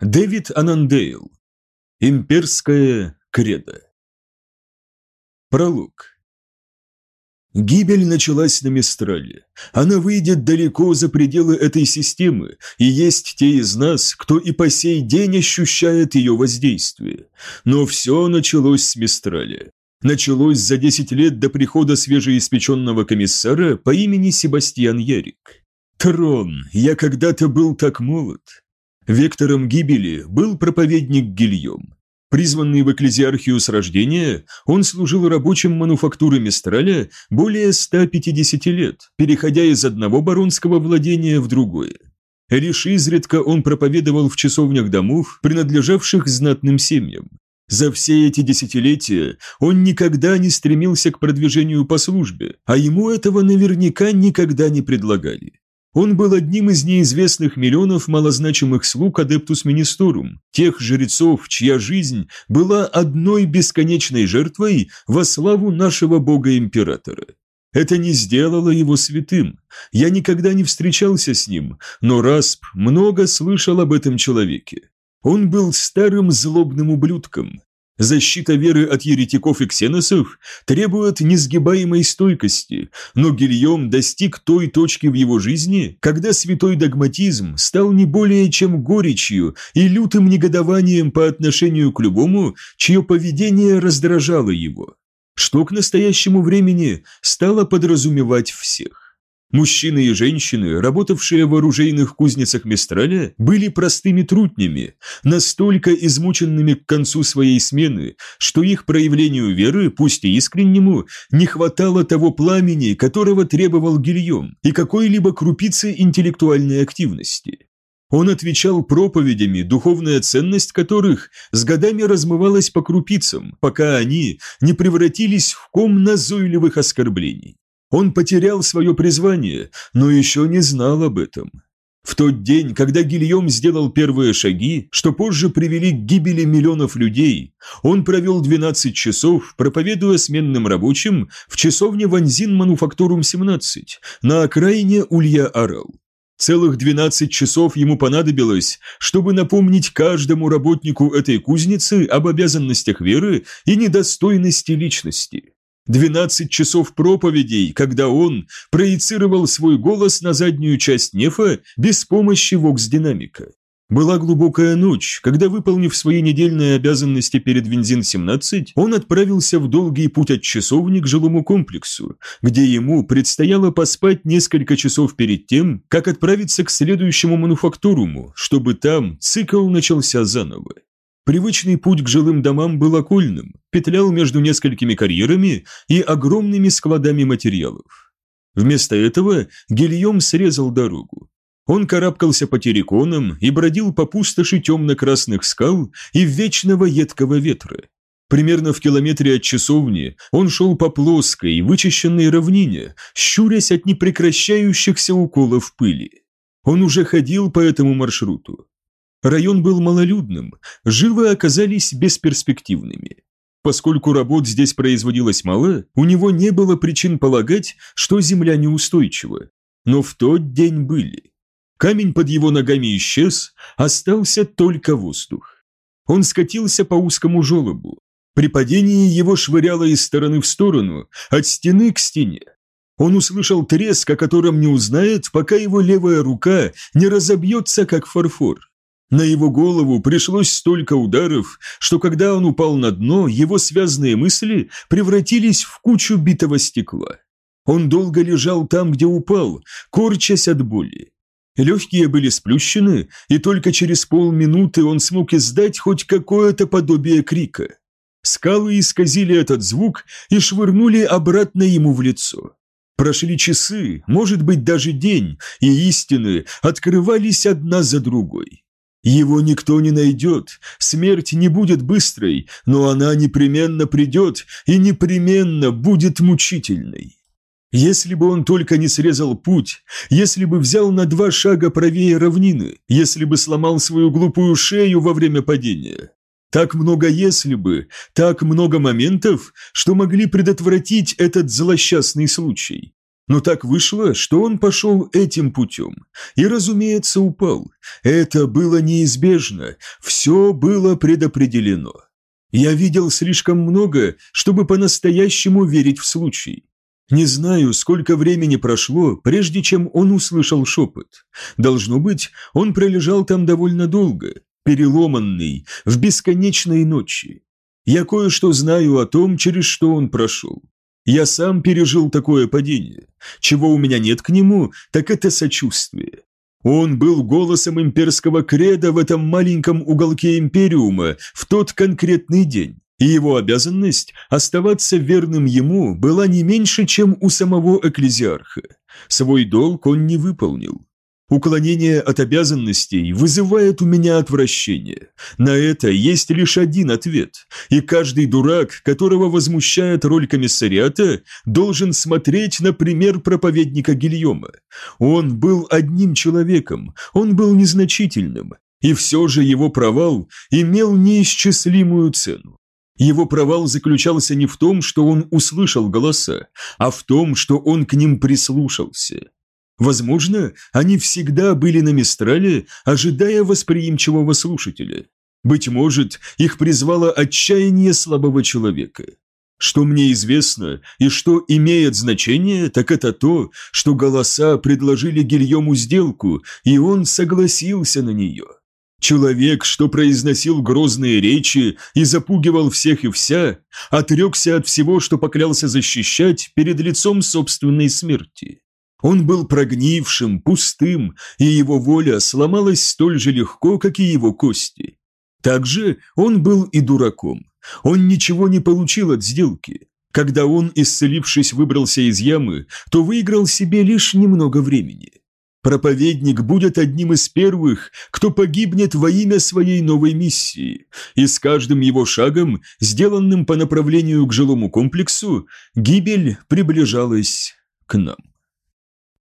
Дэвид Анандейл. Имперская кредо. Пролог. Гибель началась на Мистрале. Она выйдет далеко за пределы этой системы, и есть те из нас, кто и по сей день ощущает ее воздействие. Но все началось с Мистраля. Началось за 10 лет до прихода свежеиспеченного комиссара по имени Себастьян Ярик. Трон, я когда-то был так молод. Вектором гибели был проповедник Гильем. Призванный в экклезиархию с рождения, он служил рабочим мануфактуры Мистраля более 150 лет, переходя из одного баронского владения в другое. Лишь изредка он проповедовал в часовнях домов, принадлежавших знатным семьям. За все эти десятилетия он никогда не стремился к продвижению по службе, а ему этого наверняка никогда не предлагали. Он был одним из неизвестных миллионов малозначимых слуг Адептус Министорум, тех жрецов, чья жизнь была одной бесконечной жертвой во славу нашего бога-императора. Это не сделало его святым. Я никогда не встречался с ним, но Расп много слышал об этом человеке. Он был старым злобным ублюдком, Защита веры от еретиков и ксеносов требует несгибаемой стойкости, но Гильем достиг той точки в его жизни, когда святой догматизм стал не более чем горечью и лютым негодованием по отношению к любому, чье поведение раздражало его, что к настоящему времени стало подразумевать всех. Мужчины и женщины, работавшие в оружейных кузницах Мистраля, были простыми трутнями, настолько измученными к концу своей смены, что их проявлению веры, пусть и искреннему, не хватало того пламени, которого требовал Гильем, и какой-либо крупицы интеллектуальной активности. Он отвечал проповедями, духовная ценность которых с годами размывалась по крупицам, пока они не превратились в ком назойливых оскорблений. Он потерял свое призвание, но еще не знал об этом. В тот день, когда Гильем сделал первые шаги, что позже привели к гибели миллионов людей, он провел 12 часов, проповедуя сменным рабочим в часовне Ванзин Мануфактурум 17 на окраине Улья-Арал. Целых 12 часов ему понадобилось, чтобы напомнить каждому работнику этой кузницы об обязанностях веры и недостойности личности. 12 часов проповедей, когда он проецировал свой голос на заднюю часть нефа без помощи вокс-динамика. Была глубокая ночь, когда, выполнив свои недельные обязанности перед Вензин-17, он отправился в долгий путь от часовни к жилому комплексу, где ему предстояло поспать несколько часов перед тем, как отправиться к следующему мануфактуруму, чтобы там цикл начался заново. Привычный путь к жилым домам был окольным, петлял между несколькими карьерами и огромными складами материалов. Вместо этого Гильем срезал дорогу. Он карабкался по терриконам и бродил по пустоши темно-красных скал и вечного едкого ветра. Примерно в километре от часовни он шел по плоской, вычищенной равнине, щурясь от непрекращающихся уколов пыли. Он уже ходил по этому маршруту. Район был малолюдным, жилы оказались бесперспективными. Поскольку работ здесь производилось мало, у него не было причин полагать, что земля неустойчива. Но в тот день были. Камень под его ногами исчез, остался только воздух. Он скатился по узкому желобу. При падении его швыряло из стороны в сторону, от стены к стене. Он услышал треск, о котором не узнает, пока его левая рука не разобьется, как фарфор. На его голову пришлось столько ударов, что когда он упал на дно, его связанные мысли превратились в кучу битого стекла. Он долго лежал там, где упал, корчась от боли. Легкие были сплющены, и только через полминуты он смог издать хоть какое-то подобие крика. Скалы исказили этот звук и швырнули обратно ему в лицо. Прошли часы, может быть даже день, и истины открывались одна за другой. Его никто не найдет, смерть не будет быстрой, но она непременно придет и непременно будет мучительной. Если бы он только не срезал путь, если бы взял на два шага правее равнины, если бы сломал свою глупую шею во время падения. Так много «если бы», так много моментов, что могли предотвратить этот злосчастный случай. Но так вышло, что он пошел этим путем. И, разумеется, упал. Это было неизбежно. Все было предопределено. Я видел слишком много, чтобы по-настоящему верить в случай. Не знаю, сколько времени прошло, прежде чем он услышал шепот. Должно быть, он пролежал там довольно долго, переломанный, в бесконечной ночи. Я кое-что знаю о том, через что он прошел. Я сам пережил такое падение. Чего у меня нет к нему, так это сочувствие. Он был голосом имперского креда в этом маленьком уголке Империума в тот конкретный день, и его обязанность оставаться верным ему была не меньше, чем у самого экклезиарха. Свой долг он не выполнил. Уклонение от обязанностей вызывает у меня отвращение. На это есть лишь один ответ, и каждый дурак, которого возмущает роль комиссариата, должен смотреть на пример проповедника Гильома. Он был одним человеком, он был незначительным, и все же его провал имел неисчислимую цену. Его провал заключался не в том, что он услышал голоса, а в том, что он к ним прислушался. Возможно, они всегда были на Мистрале, ожидая восприимчивого слушателя. Быть может, их призвало отчаяние слабого человека. Что мне известно и что имеет значение, так это то, что голоса предложили Гильому сделку, и он согласился на нее. Человек, что произносил грозные речи и запугивал всех и вся, отрекся от всего, что поклялся защищать перед лицом собственной смерти. Он был прогнившим, пустым, и его воля сломалась столь же легко, как и его кости. Также он был и дураком. Он ничего не получил от сделки. Когда он, исцелившись, выбрался из ямы, то выиграл себе лишь немного времени. Проповедник будет одним из первых, кто погибнет во имя своей новой миссии, и с каждым его шагом, сделанным по направлению к жилому комплексу, гибель приближалась к нам.